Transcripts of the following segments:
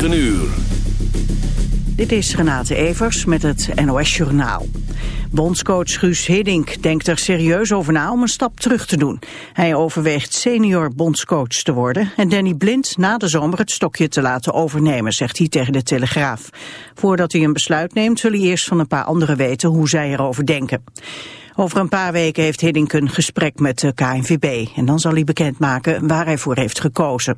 9 uur. Dit is Renate Evers met het NOS Journaal. Bondscoach Guus Hiddink denkt er serieus over na om een stap terug te doen. Hij overweegt senior bondscoach te worden en Danny Blind na de zomer het stokje te laten overnemen, zegt hij tegen de Telegraaf. Voordat hij een besluit neemt wil hij eerst van een paar anderen weten hoe zij erover denken. Over een paar weken heeft Hiddink een gesprek met de KNVB en dan zal hij bekendmaken waar hij voor heeft gekozen.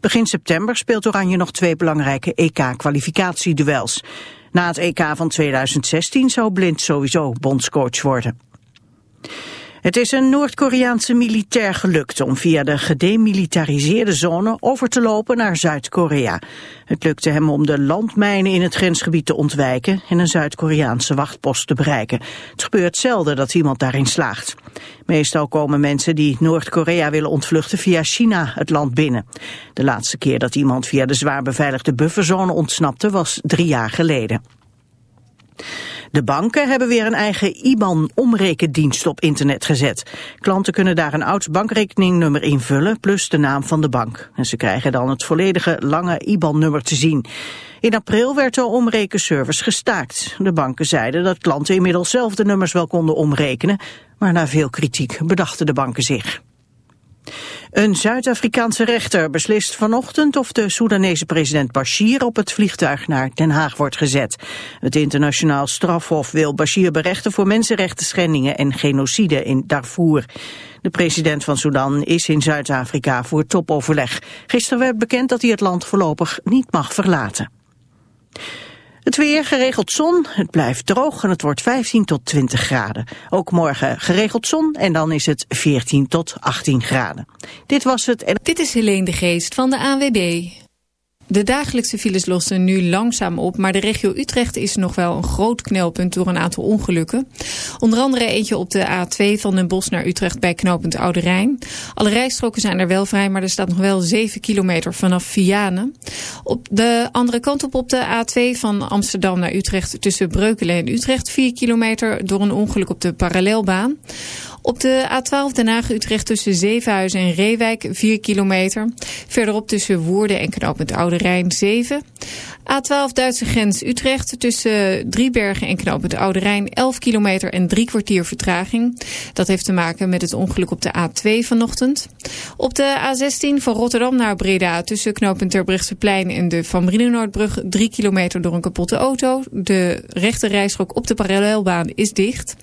Begin september speelt Oranje nog twee belangrijke EK-kwalificatieduels. Na het EK van 2016 zou Blind sowieso bondscoach worden. Het is een Noord-Koreaanse militair gelukt om via de gedemilitariseerde zone over te lopen naar Zuid-Korea. Het lukte hem om de landmijnen in het grensgebied te ontwijken en een Zuid-Koreaanse wachtpost te bereiken. Het gebeurt zelden dat iemand daarin slaagt. Meestal komen mensen die Noord-Korea willen ontvluchten via China het land binnen. De laatste keer dat iemand via de zwaar beveiligde bufferzone ontsnapte was drie jaar geleden. De banken hebben weer een eigen IBAN-omrekendienst op internet gezet. Klanten kunnen daar een oud bankrekeningnummer invullen, plus de naam van de bank. En ze krijgen dan het volledige lange IBAN-nummer te zien. In april werd de omrekenservice gestaakt. De banken zeiden dat klanten inmiddels zelf de nummers wel konden omrekenen, maar na veel kritiek bedachten de banken zich. Een Zuid-Afrikaanse rechter beslist vanochtend of de Soedanese president Bashir op het vliegtuig naar Den Haag wordt gezet. Het internationaal strafhof wil Bashir berechten voor mensenrechten schendingen en genocide in Darfur. De president van Sudan is in Zuid-Afrika voor topoverleg. Gisteren werd bekend dat hij het land voorlopig niet mag verlaten. Het weer, geregeld zon, het blijft droog en het wordt 15 tot 20 graden. Ook morgen geregeld zon en dan is het 14 tot 18 graden. Dit was het... Dit is Helene de Geest van de ANWB. De dagelijkse files lossen nu langzaam op, maar de regio Utrecht is nog wel een groot knelpunt door een aantal ongelukken. Onder andere eentje op de A2 van Den Bosch naar Utrecht bij knooppunt Oude Rijn. Alle rijstroken zijn er wel vrij, maar er staat nog wel 7 kilometer vanaf Vianen. Op de andere kant op op de A2 van Amsterdam naar Utrecht tussen Breukelen en Utrecht 4 kilometer door een ongeluk op de parallelbaan. Op de A12 Den Haag-Utrecht tussen Zevenhuizen en Reewijk 4 kilometer. Verderop tussen Woerden en knooppunt Oude Rijn 7. A12 Duitse grens Utrecht tussen Driebergen en knooppunt Oude Rijn 11 kilometer en drie kwartier vertraging. Dat heeft te maken met het ongeluk op de A2 vanochtend. Op de A16 van Rotterdam naar Breda tussen knooppunt Terbrechtseplein en de Van Brienenoordbrug 3 kilometer door een kapotte auto. De rechte rijstrook op de parallelbaan is dicht.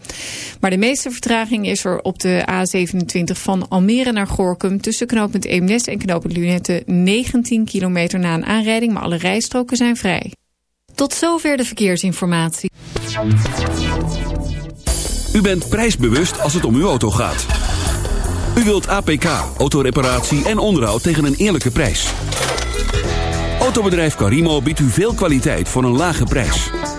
Maar de meeste vertraging is er op de A27 van Almere naar Gorkum tussen knooppunt Eemnes en knooppunt Lunette 19 kilometer na een aanrijding, maar alle rijstroken zijn vrij. Tot zover de verkeersinformatie. U bent prijsbewust als het om uw auto gaat. U wilt APK, autoreparatie en onderhoud tegen een eerlijke prijs. Autobedrijf Carimo biedt u veel kwaliteit voor een lage prijs.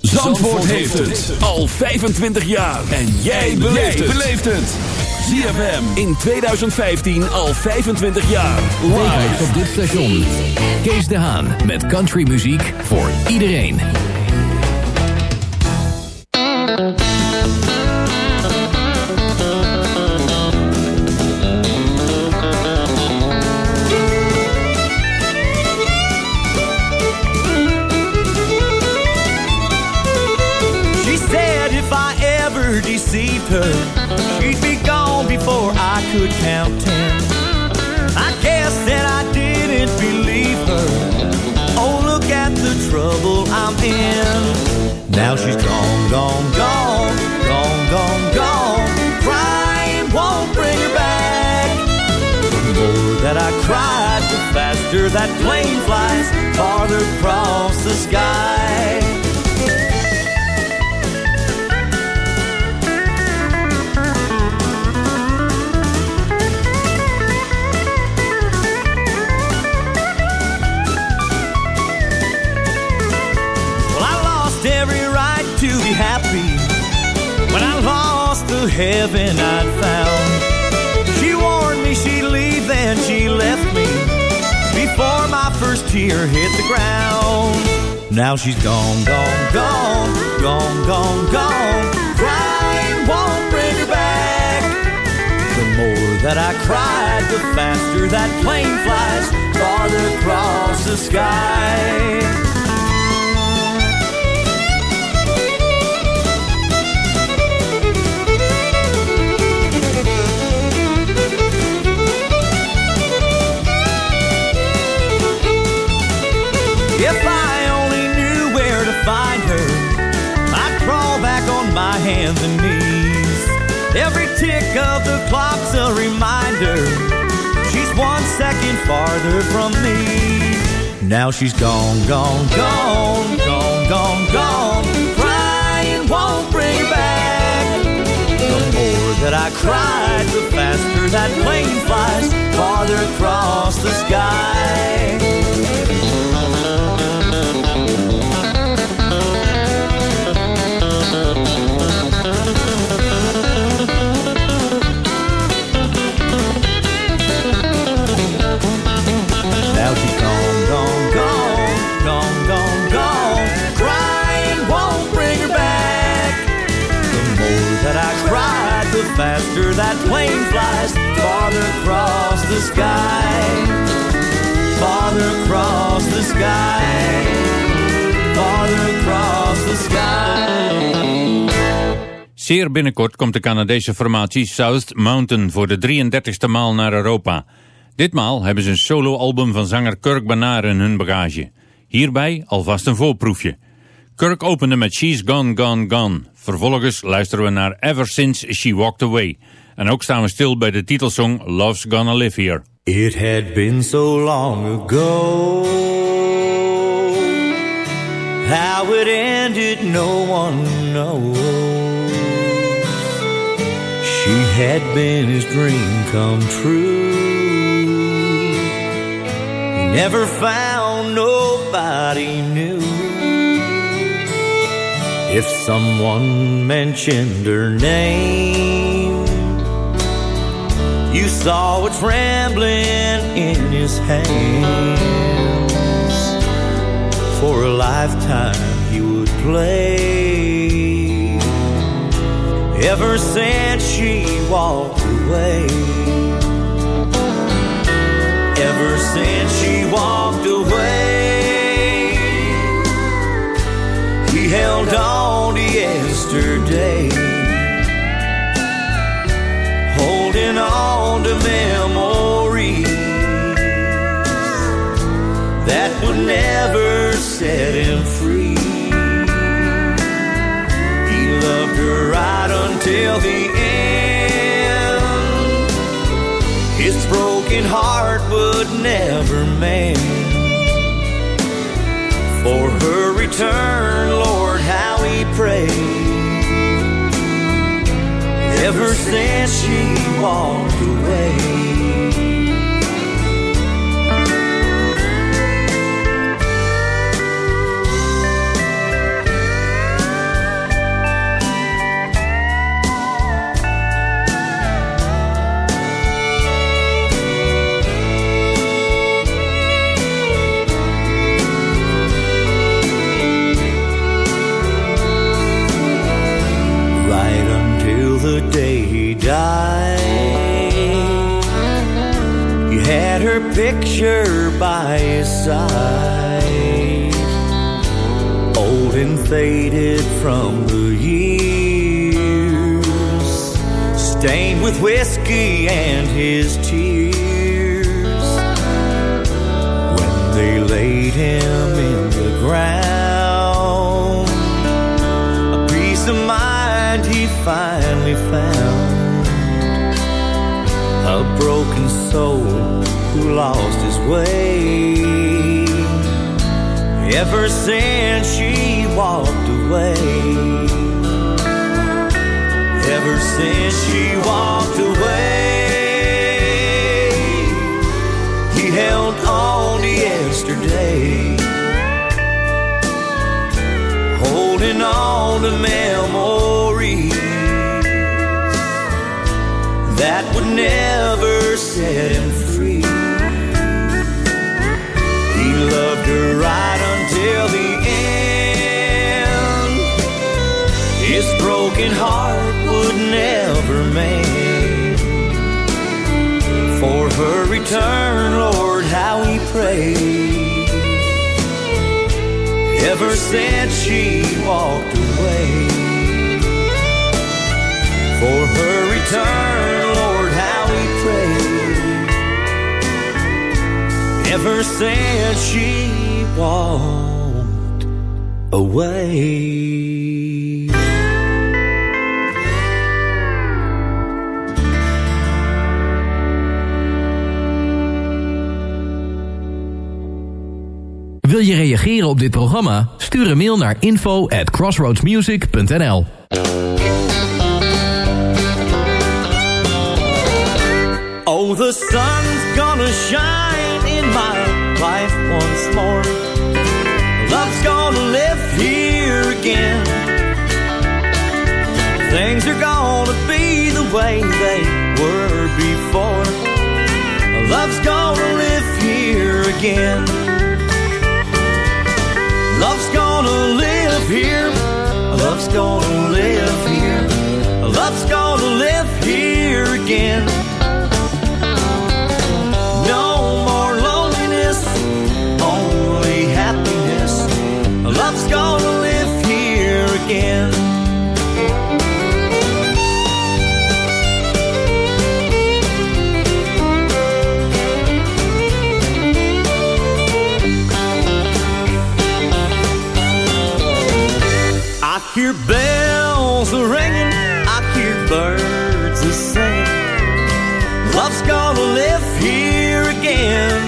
Zandvoort heeft het al 25 jaar. En jij beleeft het. ZFM in 2015 al 25 jaar. Live op dit station. Kees de Haan met countrymuziek voor iedereen. Gone, gone, gone, gone, gone. Crying won't bring her back. The more that I cried, the faster that plane flies farther across the sky. Heaven I'd found. She warned me she'd leave, then she left me before my first tear hit the ground. Now she's gone, gone, gone, gone, gone, gone. Crying won't bring her back. The more that I cried, the faster that plane flies farther across the sky. Hands and knees. Every tick of the clock's a reminder. She's one second farther from me. Now she's gone, gone, gone, gone, gone, gone. Crying won't bring her back. The more that I cried, the faster that plane flies farther across the sky. Faster that plane flies farther across the sky. Farther across the sky. Farther across the sky. Zeer binnenkort komt de Canadese formatie South Mountain voor de 33ste maal naar Europa. Ditmaal hebben ze een soloalbum van zanger Kirk Banaar in hun bagage. Hierbij alvast een voorproefje. Kirk opende met She's Gone, Gone, Gone. Vervolgens luisteren we naar Ever Since She Walked Away. En ook staan we stil bij de titelsong Love's Gonna Live Here. It had been so long ago. How it ended, no one knows. She had been his dream come true. He never found nobody new. If someone mentioned her name, you saw a trembling in his hands. For a lifetime he would play. Ever since she walked away. Ever since she walked away. He held on yesterday. Holding on to memories that would never set him free. He loved her right until the end. His broken heart would never mend for her return, Lord, how he prayed. Ever since she walked away. Died. He had her picture by his side, old and faded from the years, stained with whiskey and his tears. When they laid him in the ground a peace of mind he finally found. A broken soul who lost his way. Ever since she walked away. Ever since she walked away. He held on to yesterday holding on to memories that would never set him free. He loved her right until the end. His broken heart would never mend. For her return, Lord, how he prayed. Ever since she walked away. For her return, pray. Ever since she walked away. Wil je reageren op dit programma? Stuur een mail naar info at crossroadsmusic.nl Oh, the sun's gonna shine in my life once more. Love's gonna live here again. Things are gonna be the way they were before. Love's gonna live here again. Love's gonna live here. Love's gonna live here. Hear bells a ringing, I hear birds a singing. Love's gonna live here again.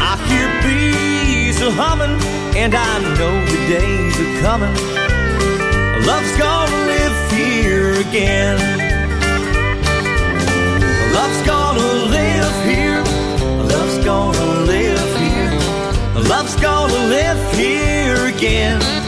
I hear bees a humming, and I know the days are coming. Love's gonna live here again. Love's gonna live here. Love's gonna live here. Love's gonna live here again.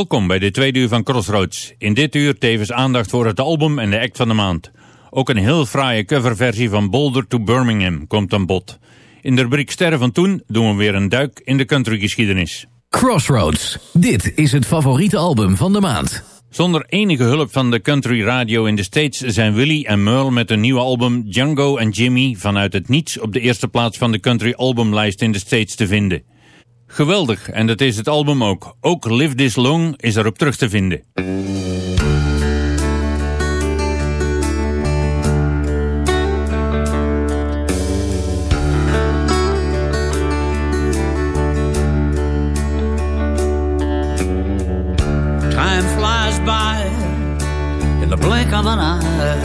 Welkom bij de tweede uur van Crossroads. In dit uur tevens aandacht voor het album en de act van de maand. Ook een heel fraaie coverversie van Boulder to Birmingham komt aan bod. In de rubriek Sterren van Toen doen we weer een duik in de countrygeschiedenis. Crossroads. Dit is het favoriete album van de maand. Zonder enige hulp van de country radio in de States zijn Willy en Merle met een nieuwe album Django en Jimmy vanuit het niets op de eerste plaats van de country albumlijst in de States te vinden. Geweldig, en dat is het album ook. Ook Live This Long is erop terug te vinden. Time flies by in the blink of an eye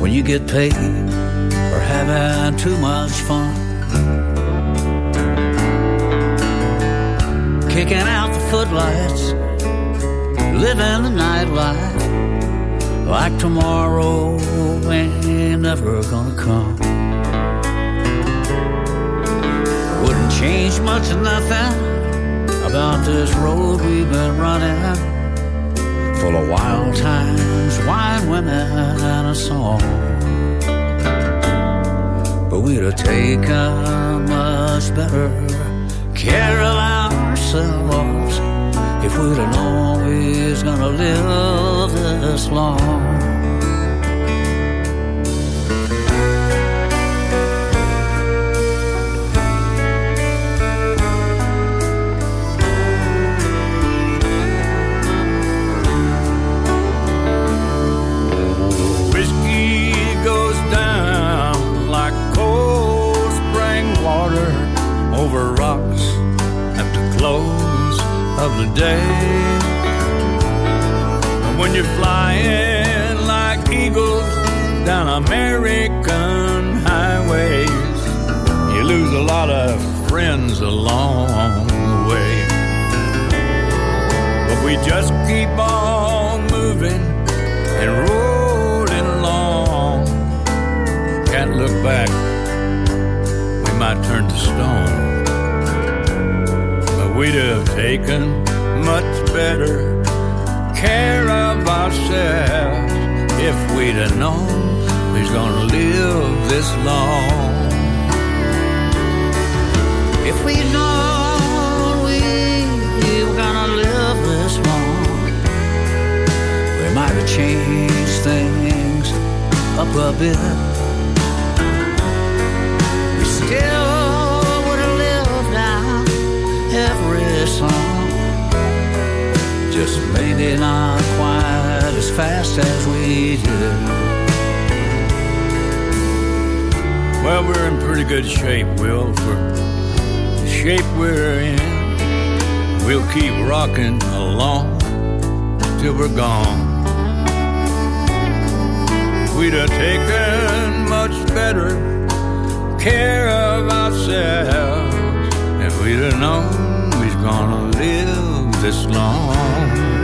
when you get paid for having too much fun. Kicking out the footlights, living the nightlife like tomorrow ain't never gonna come. Wouldn't change much of nothing about this road we've been running full of wild times, wine, women, and a song. But we'd have taken much better if we'd have known we was gonna live this long. When you're flying like eagles down American highways, you lose a lot of friends along the way. But we just keep on moving and rolling along. Can't look back, we might turn to stone. But we'd have taken much better care of ourselves if we'd have known we was gonna live this long. If we'd known we were gonna live this long, we might have changed things up a bit. We still would have lived out every song, just maybe not as fast as we do. Well, we're in pretty good shape, Will, for the shape we're in. We'll keep rocking along till we're gone. We'd have taken much better care of ourselves if we'd have known we was gonna live this long.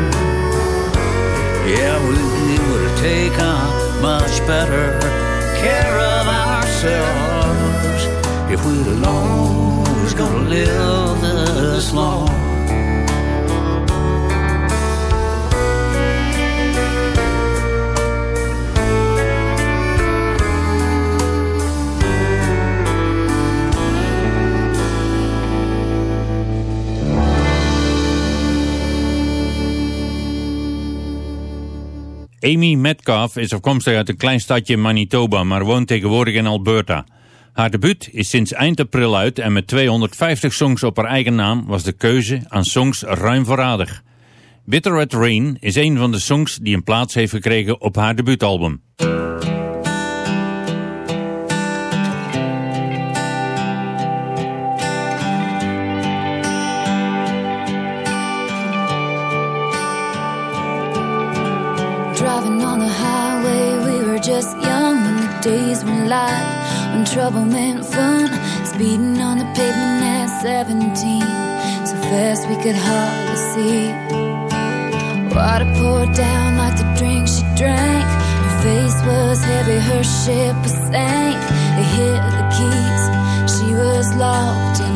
Yeah, we would have taken much better care of ourselves if we'd was gonna live this long. Amy Metcalf is afkomstig uit een klein stadje Manitoba, maar woont tegenwoordig in Alberta. Haar debuut is sinds eind april uit en met 250 songs op haar eigen naam was de keuze aan songs ruim voorradig. Bitter Red Rain is een van de songs die een plaats heeft gekregen op haar debuutalbum. Trouble meant fun. Speeding on the pavement at 17, so fast we could hardly see. Water poured down like the drink she drank. Her face was heavy, her ship was sank. They hit the keys, she was locked in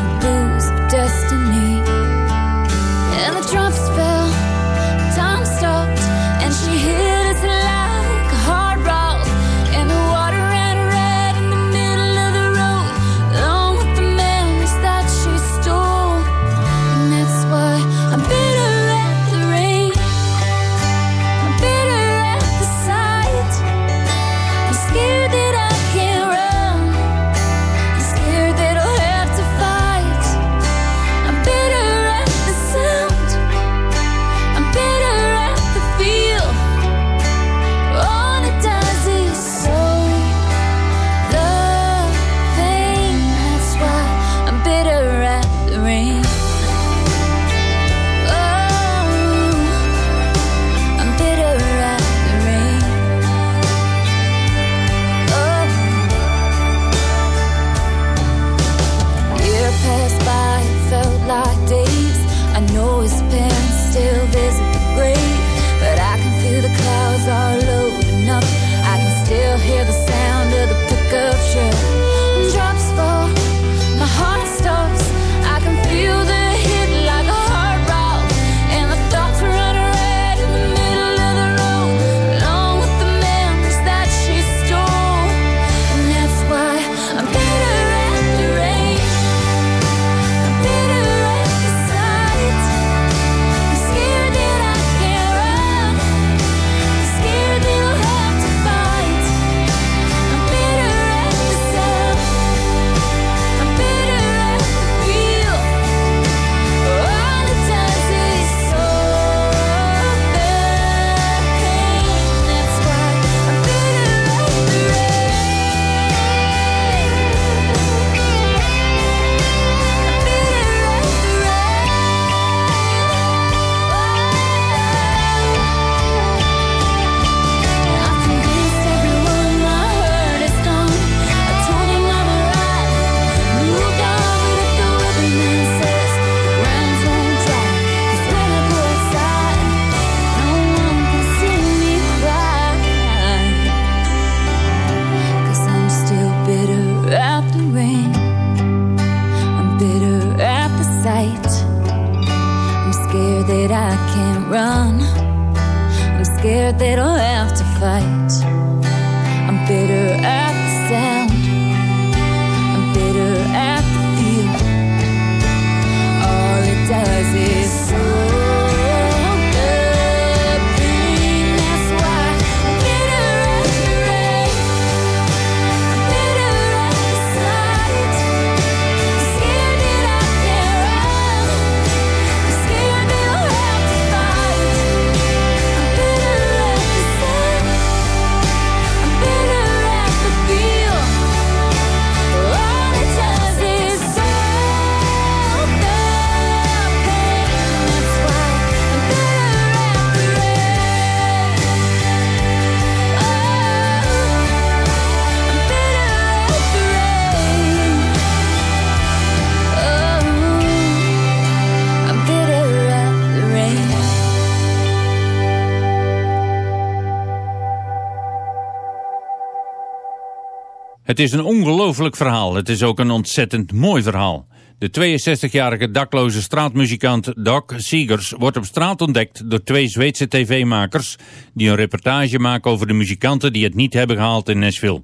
is een ongelooflijk verhaal. Het is ook een ontzettend mooi verhaal. De 62-jarige dakloze straatmuzikant Doc Seegers wordt op straat ontdekt door twee Zweedse tv-makers die een reportage maken over de muzikanten die het niet hebben gehaald in Nashville.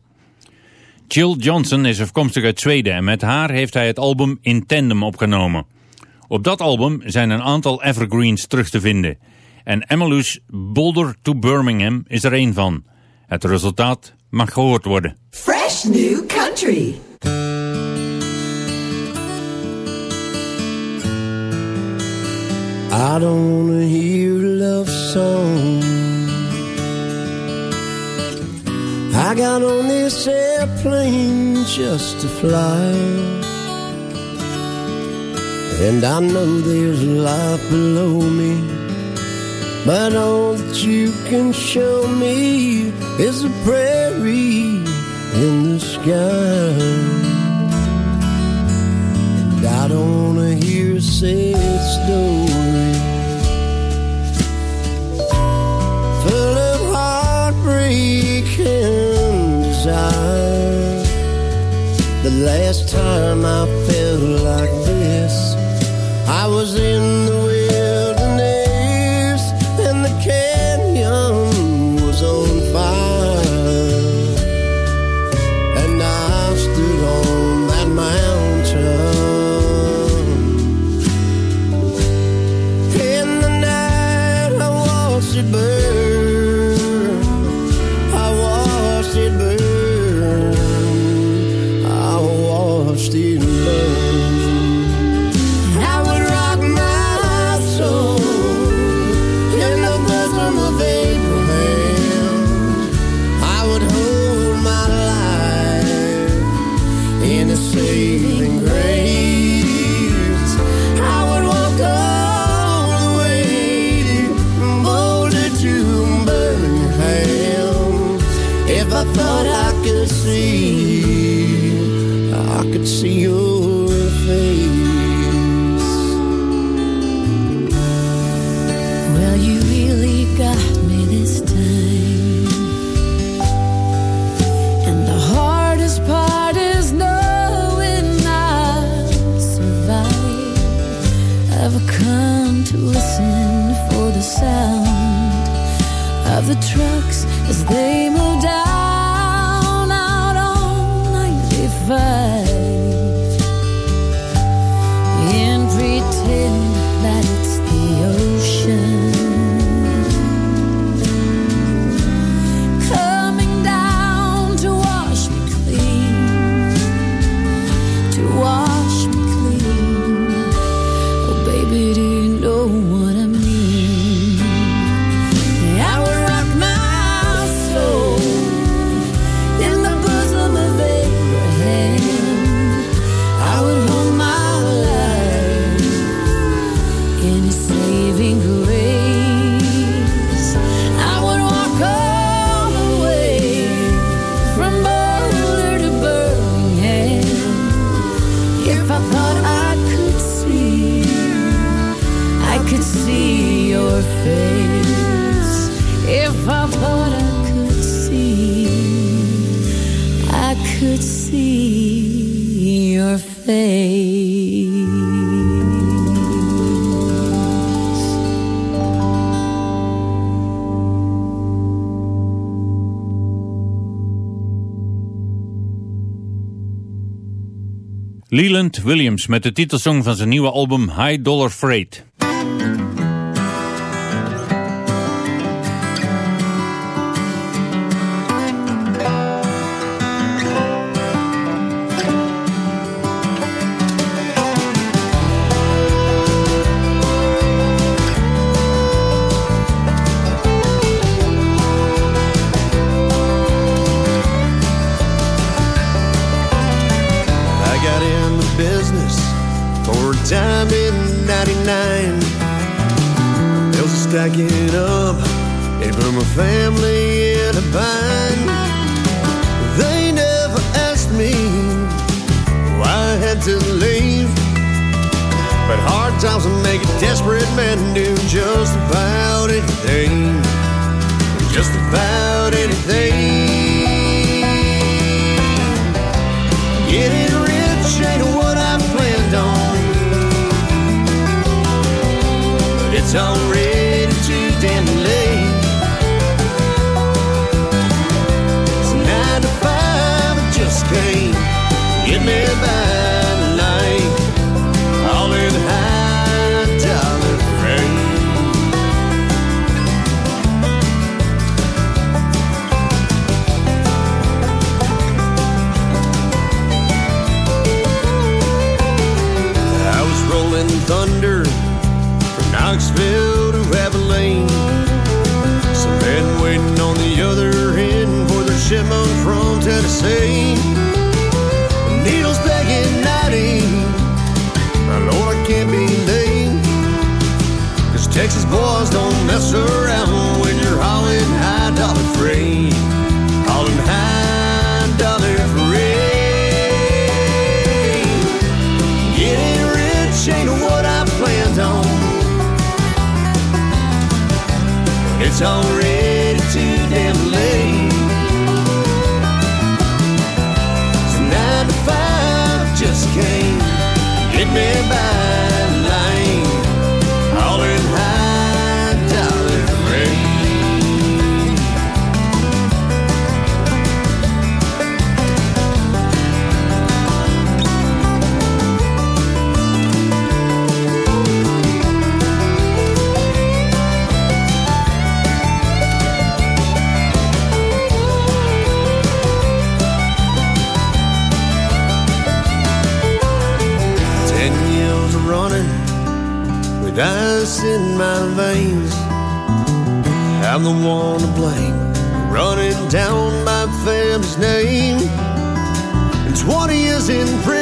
Jill Johnson is afkomstig uit Zweden en met haar heeft hij het album In Tandem opgenomen. Op dat album zijn een aantal evergreens terug te vinden. En Emmylous Boulder to Birmingham is er één van. Het resultaat mag gehoord worden. Fresh new country. I don't wanna hear a love song. I got on this airplane just to fly. And I know there's life below me. But all that you can show me is a prairie in the sky. And I don't wanna hear a sad story full of heartbreak and desire. The last time I felt like this, I was in the If I thought I could see, I could see your face. Well, you really got me this time. And the hardest part is knowing I'll survive. I've come to listen for the sound of the trucks as they Leland Williams met de titelsong van zijn nieuwe album High Dollar Freight. But hard times will make a desperate man do just about anything. Just about anything. Getting rich ain't what I planned on. But it's already too damn late. It's nine to five, I just can't get me by Knoxville to Abilene. Some men waiting on the other end for their shipment from Tennessee. Needles begging 90. My Lord, I can't be late. Cause Texas boys don't mess around It's already I'm the one to blame, running down my family's name. And 20 years in prison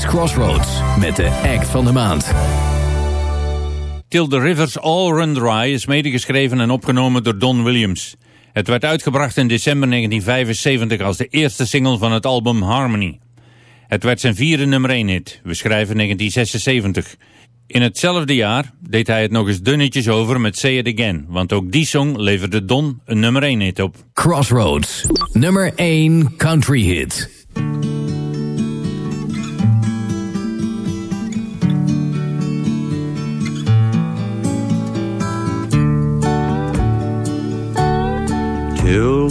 is Crossroads met de act van de maand. Till the Rivers All Run Dry is medegeschreven en opgenomen door Don Williams. Het werd uitgebracht in december 1975 als de eerste single van het album Harmony. Het werd zijn vierde nummer 1 hit. We schrijven 1976. In hetzelfde jaar deed hij het nog eens dunnetjes over met Say It Again, want ook die song leverde Don een nummer 1 hit op. Crossroads, nummer 1 country hit.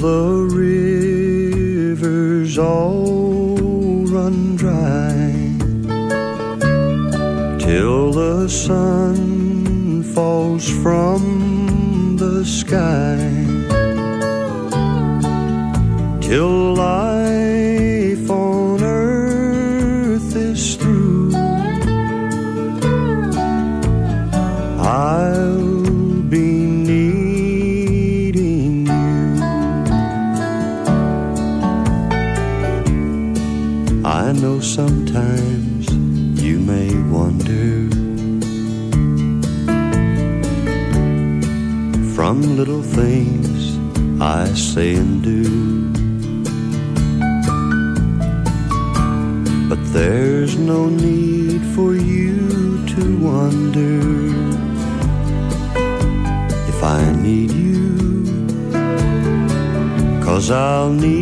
The rivers all run dry Till the sun I'll need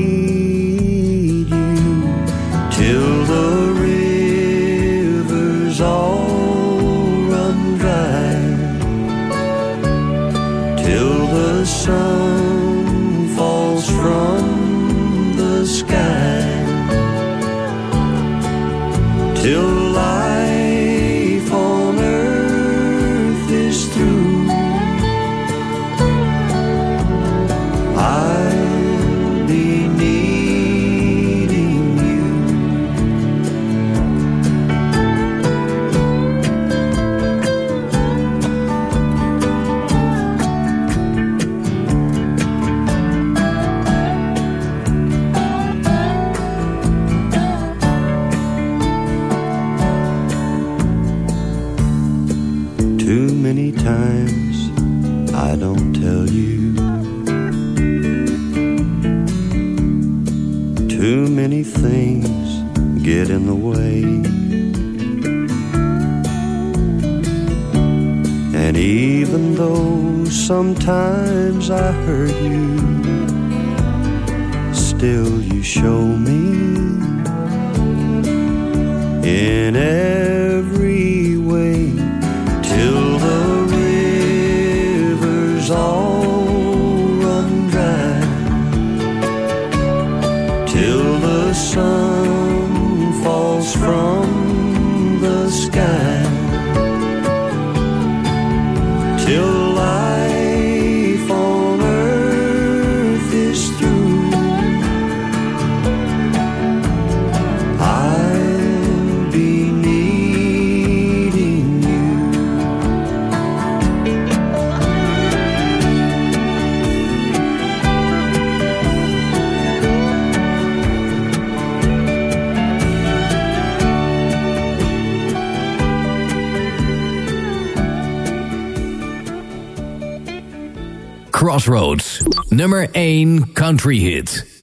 nummer 1 country hit.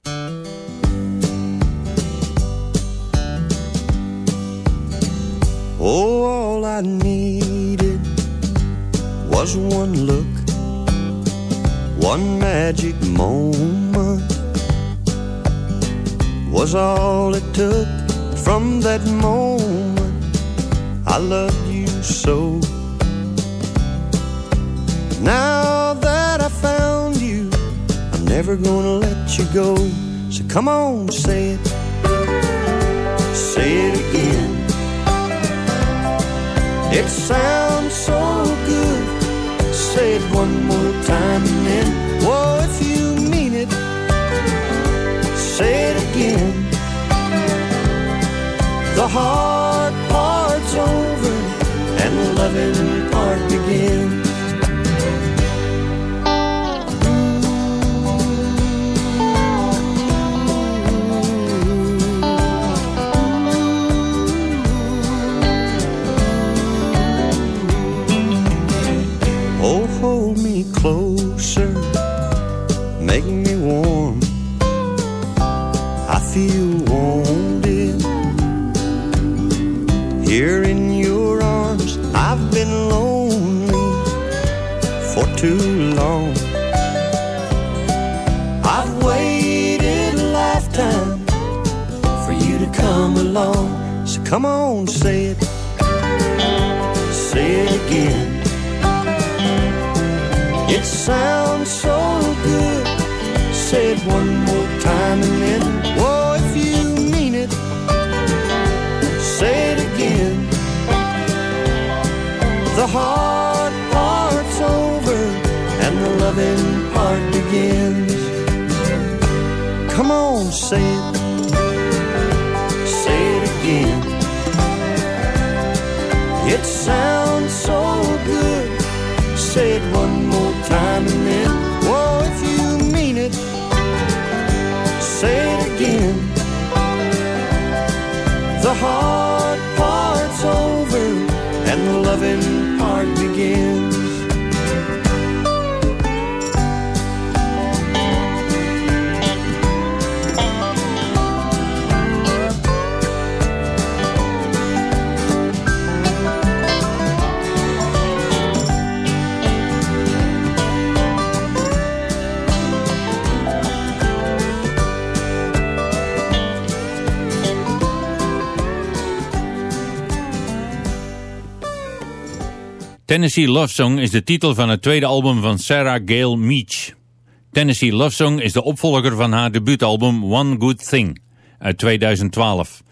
Never gonna let you go. So come on, say it. Say it again. It sounds so good. Say it one more time and then, whoa, if you mean it, say it again. The hard part's over and the loving part begins. Too long. I've waited a lifetime for you to come along. So come on, say it, say it again. It sounds so good. Say it one more time and then, whoa, if you mean it, say it again. The hard loving part begins. Come on, say it, say it again. It sounds so good. Say it one more time and then, whoa, if you mean it, say it again. The hard part's over and the loving Tennessee Love Song is de titel van het tweede album van Sarah Gale Meach. Tennessee Love Song is de opvolger van haar debuutalbum One Good Thing uit 2012.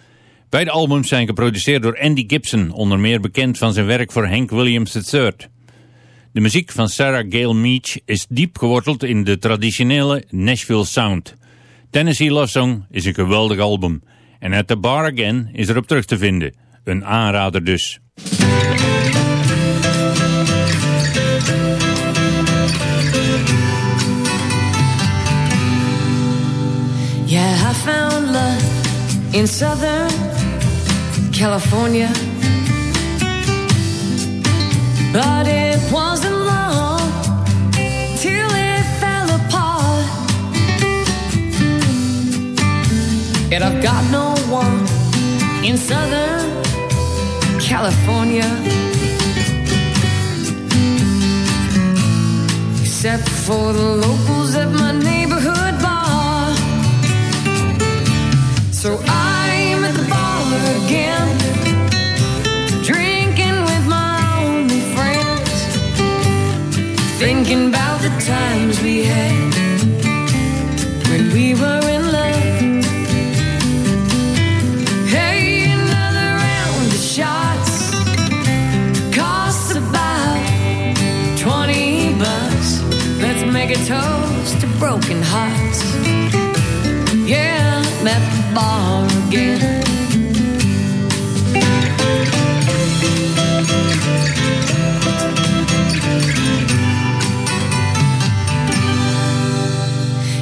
Beide albums zijn geproduceerd door Andy Gibson, onder meer bekend van zijn werk voor Hank Williams III. De muziek van Sarah Gale Meach is diep geworteld in de traditionele Nashville sound. Tennessee Love Song is een geweldig album. En At the Bar Again is erop terug te vinden. Een aanrader dus. Yeah, I found love in Southern California. But it wasn't long till it fell apart. And I've got no one in Southern California. Except for the locals at my neighborhood broken hearts. Yeah, I'm at the bar again.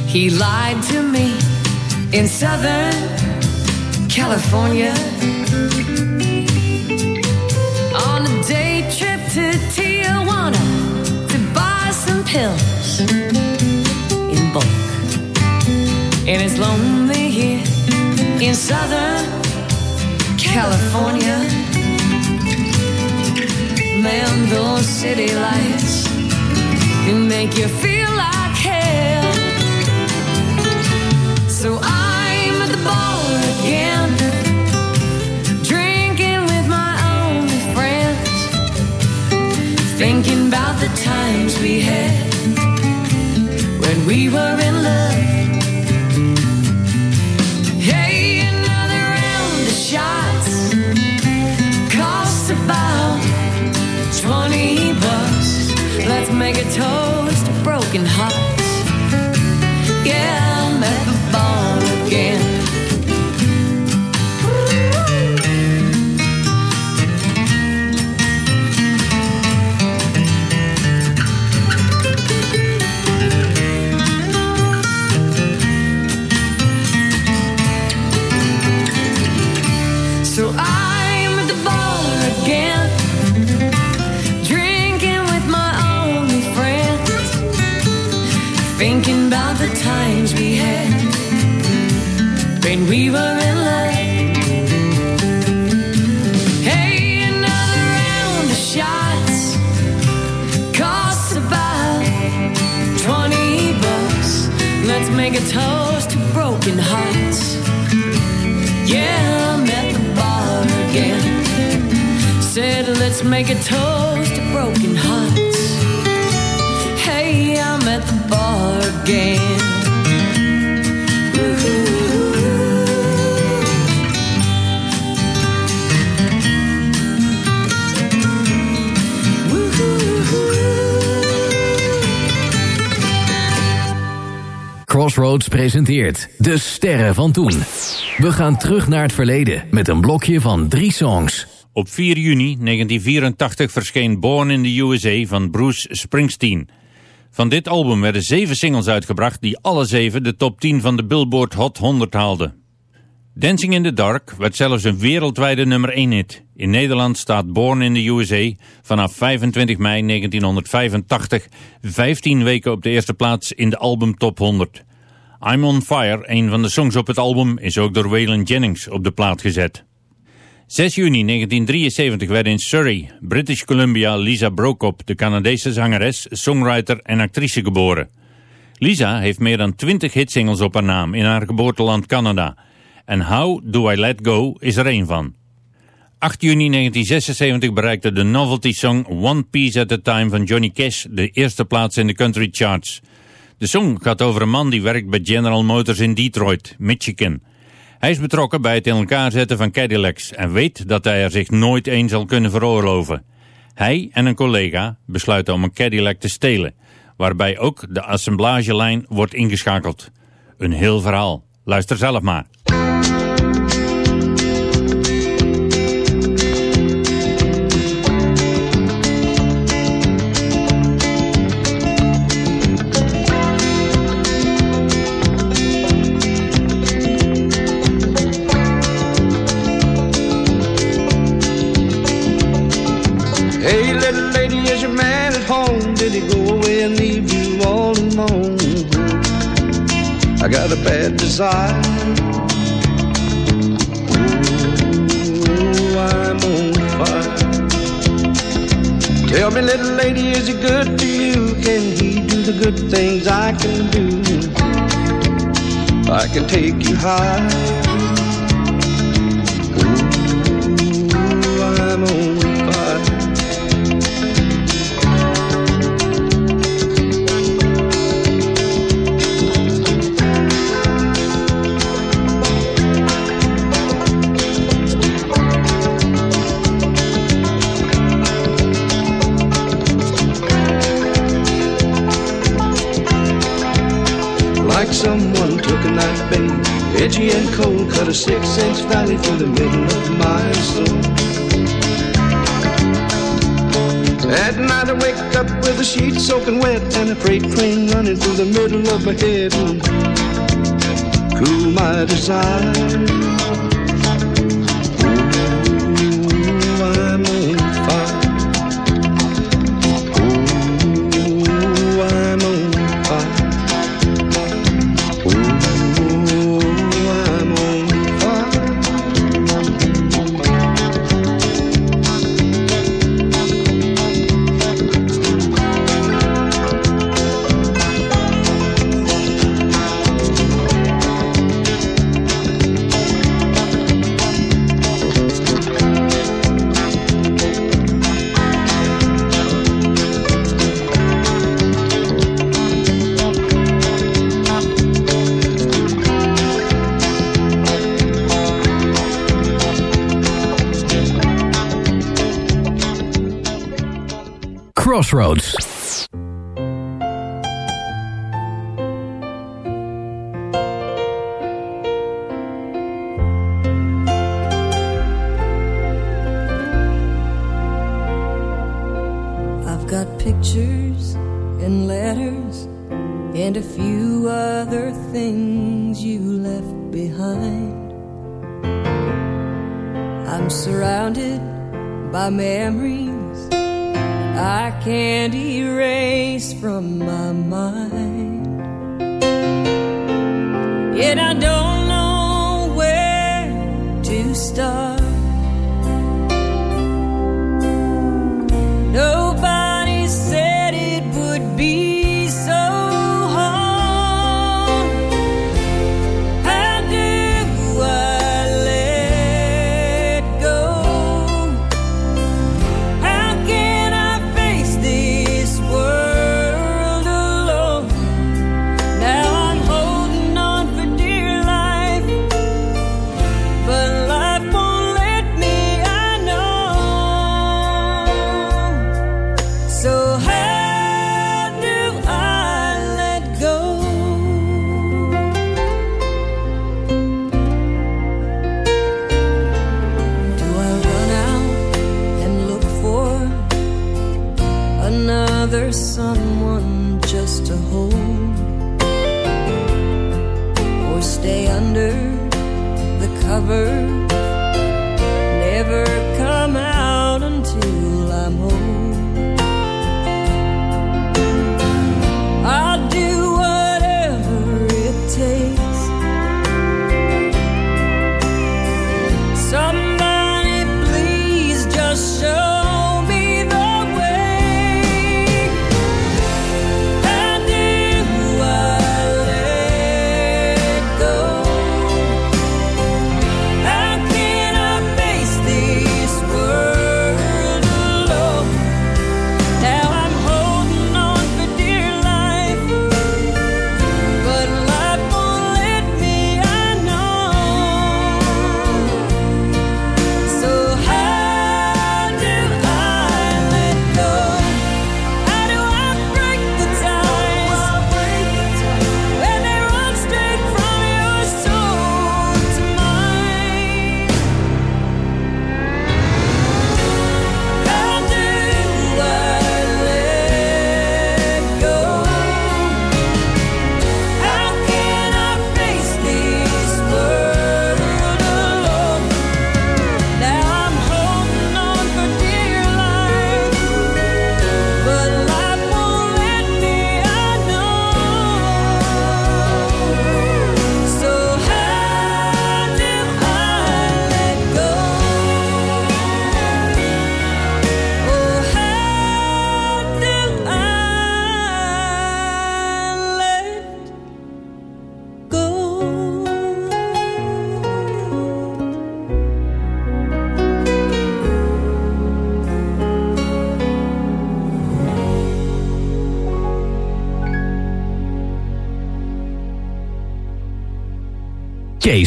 He lied to me in Southern California on a day trip to Tijuana to buy some pills And it's lonely here in Southern California. Man, those city lights can make you feel like hell. So I'm at the bar again, drinking with my only friends, thinking about the times we had when we were in love. So I'm at the bar again, drinking with my only friend, thinking about the times we had when we were. Toast to broken hearts. Hey, I'm at the bar again. Crossroads presenteert De Sterren van Toen. We gaan terug naar het verleden met een blokje van drie songs. Op 4 juni 1984 verscheen Born in the USA van Bruce Springsteen. Van dit album werden zeven singles uitgebracht die alle zeven de top 10 van de Billboard Hot 100 haalden. Dancing in the Dark werd zelfs een wereldwijde nummer 1 hit. In Nederland staat Born in the USA vanaf 25 mei 1985 15 weken op de eerste plaats in de album Top 100. I'm on Fire, een van de songs op het album, is ook door Waylon Jennings op de plaat gezet. 6 juni 1973 werd in Surrey, British Columbia, Lisa Brokop, de Canadese zangeres, songwriter en actrice geboren. Lisa heeft meer dan 20 hitsingles op haar naam in haar geboorteland Canada. En How Do I Let Go is er één van. 8 juni 1976 bereikte de novelty song One Piece at a Time van Johnny Cash de eerste plaats in de country charts. De song gaat over een man die werkt bij General Motors in Detroit, Michigan. Hij is betrokken bij het in elkaar zetten van Cadillacs en weet dat hij er zich nooit een zal kunnen veroorloven. Hij en een collega besluiten om een Cadillac te stelen, waarbij ook de assemblagelijn wordt ingeschakeld. Een heel verhaal. Luister zelf maar. Got a bad desire. Oh, I'm on fire. Tell me, little lady, is he good to you? Can he do the good things I can do? I can take you high. Edgy and cold, cut a six-inch valley through the middle of my soul. At night I wake up with the sheets soaking wet and a freight train running through the middle of my head. Cool my desire. Crossroads.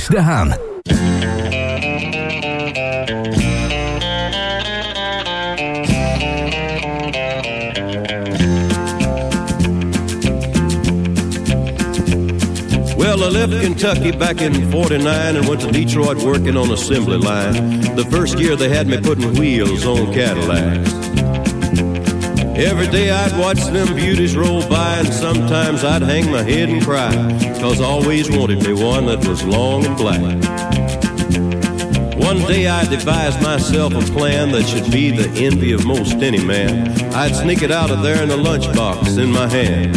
Kees de Haan. Well, I left Kentucky back in 49 and went to Detroit working on assembly line. The first year they had me putting wheels on Cadillacs. Every day I'd watch them beauties roll by and sometimes I'd hang my head and cry. Cause I always wanted me one that was long and black. One day I devised myself a plan that should be the envy of most any man. I'd sneak it out of there in a lunchbox in my hand.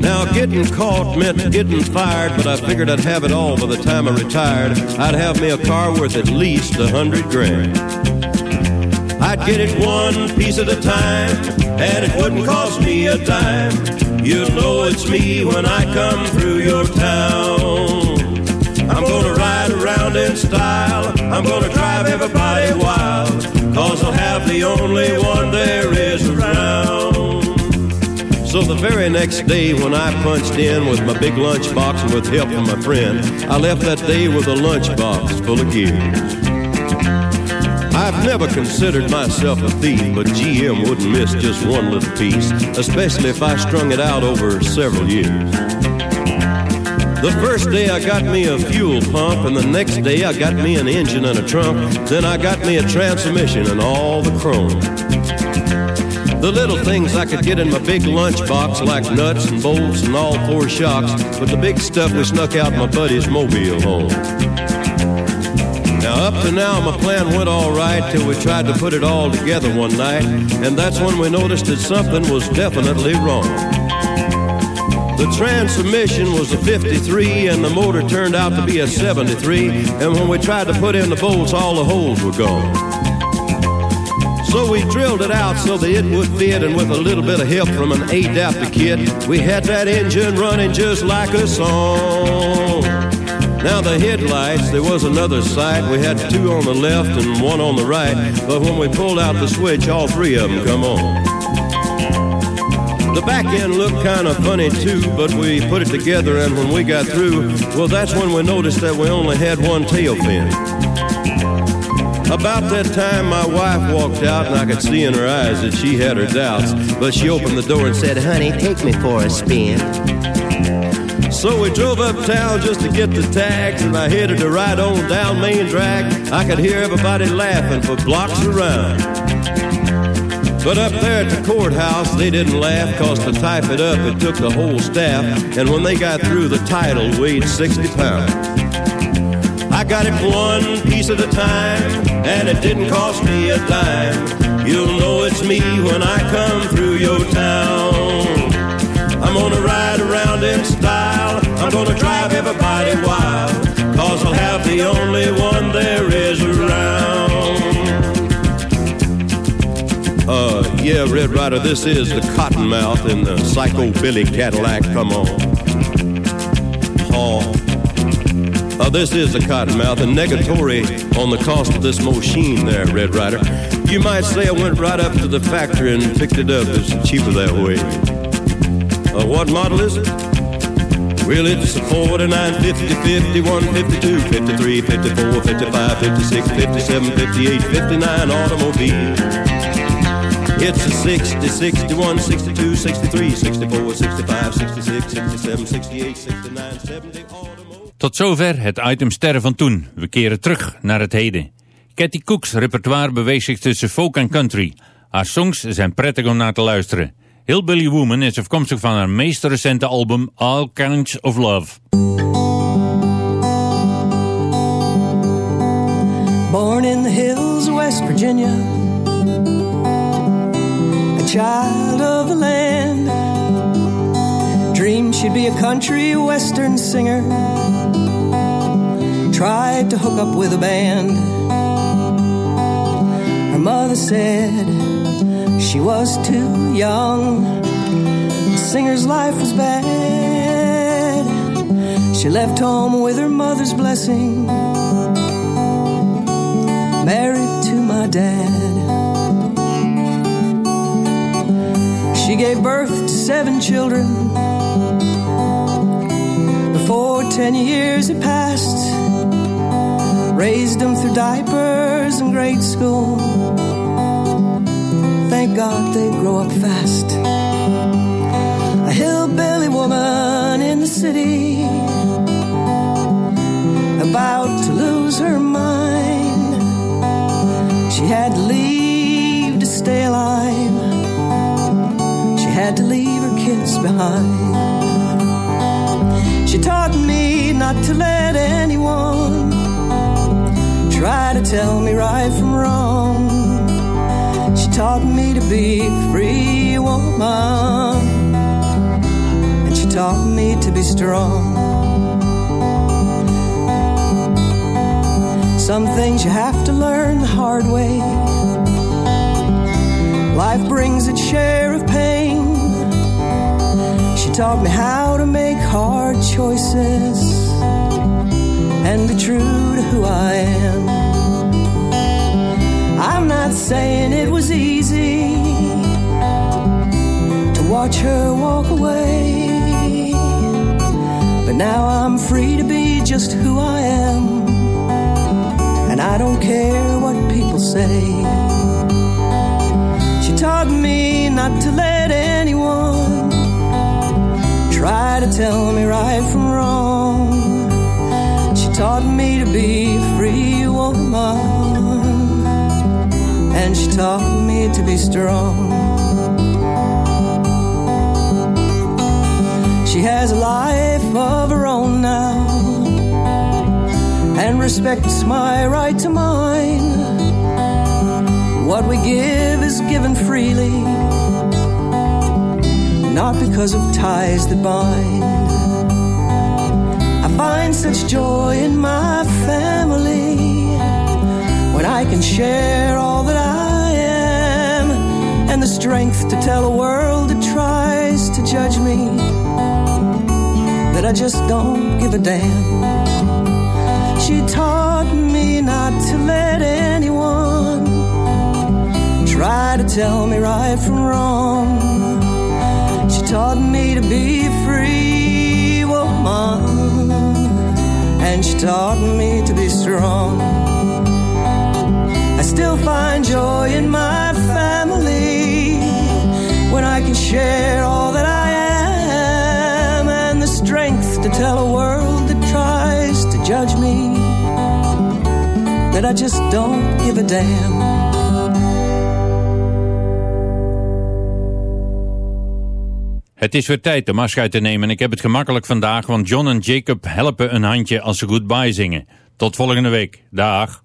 Now, getting caught meant getting fired, but I figured I'd have it all by the time I retired. I'd have me a car worth at least a hundred grand. Get it one piece at a time, and it wouldn't cost me a dime. You'll know it's me when I come through your town. I'm gonna ride around in style, I'm gonna drive everybody wild, cause I'll have the only one there is around. So the very next day when I punched in with my big lunchbox and with help from my friend, I left that day with a lunchbox full of gears. I've never considered myself a thief, but GM wouldn't miss just one little piece, especially if I strung it out over several years. The first day I got me a fuel pump, and the next day I got me an engine and a trunk. Then I got me a transmission and all the chrome. The little things I could get in my big lunchbox, like nuts and bolts and all four shocks, but the big stuff we snuck out my buddy's mobile home. Now, up to now, my plan went all right till we tried to put it all together one night, and that's when we noticed that something was definitely wrong. The transmission was a 53 and the motor turned out to be a 73. And when we tried to put in the bolts, all the holes were gone. So we drilled it out so that it would fit, and with a little bit of help from an adapter kit, we had that engine running just like a song. Now the headlights, there was another sight. We had two on the left and one on the right, but when we pulled out the switch, all three of them come on. The back end looked kind of funny too, but we put it together, and when we got through, well, that's when we noticed that we only had one tail fin. About that time, my wife walked out, and I could see in her eyes that she had her doubts. But she opened the door and said, Honey, take me for a spin. So we drove uptown just to get the tags, and I headed to ride on down Main Drag. I could hear everybody laughing for blocks around. But up there at the courthouse, they didn't laugh, cause to type it up, it took the whole staff. And when they got through, the title weighed 60 pounds. I got it one piece at a time, and it didn't cost me a dime. You'll know it's me when I come through your town. I'm gonna ride around in style, I'm gonna drive everybody wild, cause I'll have the only one there is around. Uh, yeah, Red Rider, this is the Cottonmouth in the Psycho Billy Cadillac. Come on. Oh. Uh, this is the Cottonmouth, and negatory on the cost of this machine there, Red Rider. You might say I went right up to the factory and picked it up. It's cheaper that way. Uh, what model is it? Well, it's a 49, 50, 51, 52, 53, 54, 55, 56, 57, 58, 59 automobile. It's a 60, 61, 62, 63, 64, 65, 66, 67, 68, 69, 70 Tot zover het item Sterren van Toen. We keren terug naar het heden. Cathy Cooks repertoire beweegt zich tussen folk en country. Haar songs zijn prettig om naar te luisteren. Hillbilly Woman is afkomstig van haar meest recente album All Kinds of Love. Born in the hills of West Virginia A child of the land. Dreamed she'd be a country western singer. Tried to hook up with a band. Her mother said she was too young. The singer's life was bad. She left home with her mother's blessing, married to my dad. She gave birth to seven children. Before ten years had passed, raised them through diapers and grade school God they grow up fast. A hillbilly woman in the city, about to lose her mind. She had to leave to stay alive. She had to leave her kids behind. She taught me not to let anyone try to tell me right from wrong taught me to be a free woman, and she taught me to be strong. Some things you have to learn the hard way. Life brings its share of pain. She taught me how to make hard choices and be true to who I am. I'm not saying it was easy to watch her walk away. But now I'm free to be just who I am. And I don't care what people say. She taught me not to let anyone try to tell me right from wrong. She taught me to be a free oh woman and she taught me to be strong. She has a life of her own now and respects my right to mine. What we give is given freely. not because of ties that bind. I find such joy in my family when I can share all that I am and the strength to tell a world that tries to judge me that I just don't give a damn. She taught me not to let anyone try to tell me right from wrong. She taught me to be a free woman, and she taught me to be strong. Still find joy in my family when I can share all that I am and the strength to tell a world that tries to judge me that I just don't give a damn. Het is weer tijd om afscheid te nemen en ik heb het gemakkelijk vandaag, want John en Jacob helpen een handje als ze goodbye zingen. Tot volgende week. Dag.